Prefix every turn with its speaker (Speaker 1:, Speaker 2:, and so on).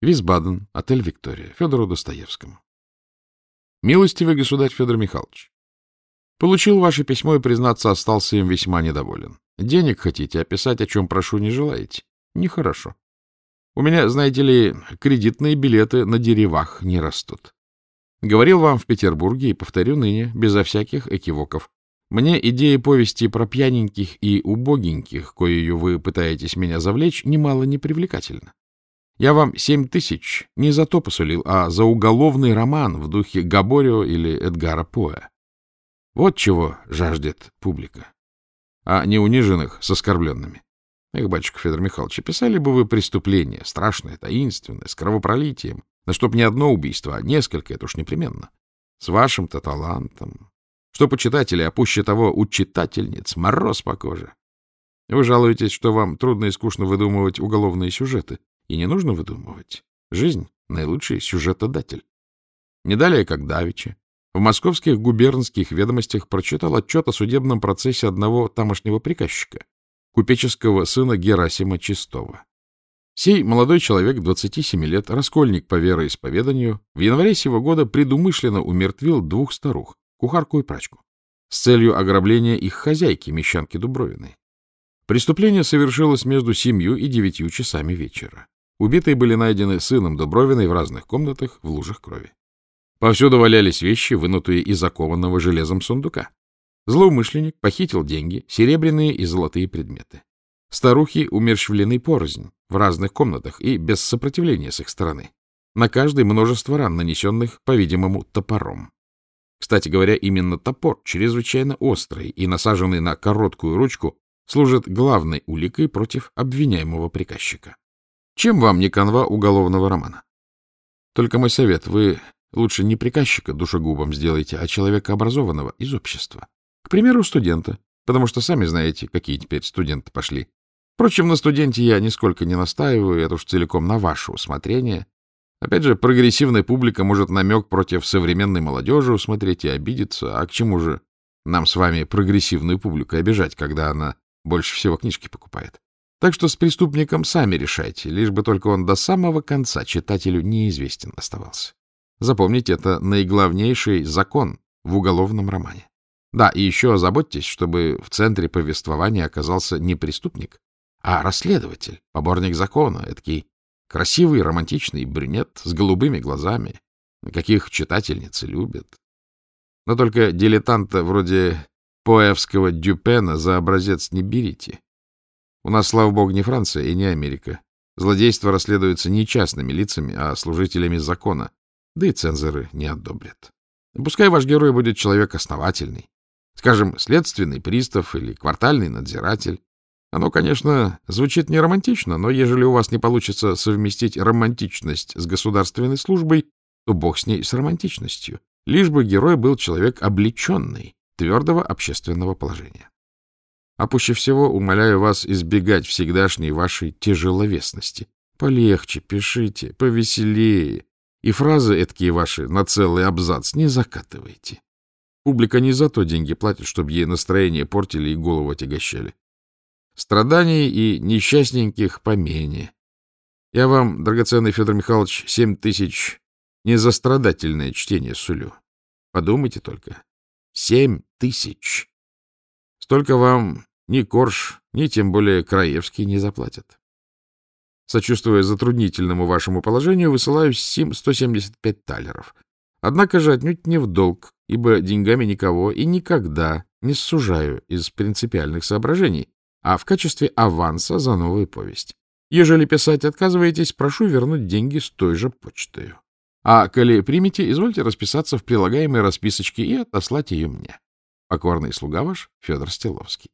Speaker 1: Висбаден, отель «Виктория», Федору Достоевскому. Милостивый государь Федор Михайлович, получил ваше письмо и, признаться, остался им весьма недоволен. Денег хотите, описать, о чем прошу, не желаете? Нехорошо. У меня, знаете ли, кредитные билеты на деревах не растут. Говорил вам в Петербурге и повторю ныне, безо всяких экивоков. Мне идея повести про пьяненьких и убогеньких, коею вы пытаетесь меня завлечь, немало не привлекательна. Я вам семь тысяч не за то посулил, а за уголовный роман в духе Габорио или Эдгара Поэ. Вот чего жаждет публика, а не униженных с оскорбленными. Эх, батюшка Федор Михайлович, писали бы вы преступление, страшное, таинственное, с кровопролитием, да чтоб не одно убийство, а несколько, это уж непременно. С вашим-то талантом. Что почитатели, а пуще того у читательниц, мороз по коже. Вы жалуетесь, что вам трудно и скучно выдумывать уголовные сюжеты. И не нужно выдумывать. Жизнь — наилучший сюжетодатель. Не далее, как Давичи, в московских губернских ведомостях прочитал отчет о судебном процессе одного тамошнего приказчика, купеческого сына Герасима Чистого. Сей молодой человек, 27 лет, раскольник по вероисповеданию, в январе сего года предумышленно умертвил двух старух, кухарку и прачку, с целью ограбления их хозяйки, мещанки Дубровиной. Преступление совершилось между семью и девятью часами вечера. Убитые были найдены сыном Дубровиной в разных комнатах в лужах крови. Повсюду валялись вещи, вынутые из окованного железом сундука. Злоумышленник похитил деньги, серебряные и золотые предметы. Старухи умерщвлены порознь, в разных комнатах и без сопротивления с их стороны. На каждой множество ран, нанесенных, по-видимому, топором. Кстати говоря, именно топор, чрезвычайно острый и насаженный на короткую ручку, служит главной уликой против обвиняемого приказчика. Чем вам не канва уголовного романа? Только мой совет, вы лучше не приказчика душегубом сделайте, а человека образованного из общества. К примеру, студента, потому что сами знаете, какие теперь студенты пошли. Впрочем, на студенте я нисколько не настаиваю, это уж целиком на ваше усмотрение. Опять же, прогрессивная публика может намек против современной молодежи усмотреть и обидеться, а к чему же нам с вами прогрессивную публику обижать, когда она больше всего книжки покупает? Так что с преступником сами решайте, лишь бы только он до самого конца читателю неизвестен оставался. Запомните, это наиглавнейший закон в уголовном романе. Да, и еще озаботьтесь, чтобы в центре повествования оказался не преступник, а расследователь, поборник закона, эдакий красивый романтичный брюнет с голубыми глазами, каких читательницы любят. Но только дилетанта вроде поэвского Дюпена за образец не берите. У нас, слава богу, не Франция и не Америка. Злодейство расследуется не частными лицами, а служителями закона. Да и цензоры не одобрят. Пускай ваш герой будет человек основательный. Скажем, следственный пристав или квартальный надзиратель. Оно, конечно, звучит не романтично, но ежели у вас не получится совместить романтичность с государственной службой, то бог с ней с романтичностью. Лишь бы герой был человек облеченный, твердого общественного положения. А пуще всего умоляю вас избегать всегдашней вашей тяжеловесности. Полегче пишите, повеселее. И фразы эткие ваши на целый абзац не закатывайте. Публика не за то деньги платит, чтобы ей настроение портили и голову отягощали. Страданий и несчастненьких помене. Я вам, драгоценный Федор Михайлович, семь тысяч не за страдательное чтение сулю. Подумайте только. Семь тысяч. Столько вам ни Корж, ни тем более Краевский не заплатят. Сочувствуя затруднительному вашему положению, высылаю СИМ 175 талеров. Однако же отнюдь не в долг, ибо деньгами никого и никогда не сужаю из принципиальных соображений, а в качестве аванса за новую повесть. Ежели писать отказываетесь, прошу вернуть деньги с той же почтой. А коли примете, извольте расписаться в прилагаемой расписочке и отослать ее мне. Покорный слуга ваш Федор Стеловский.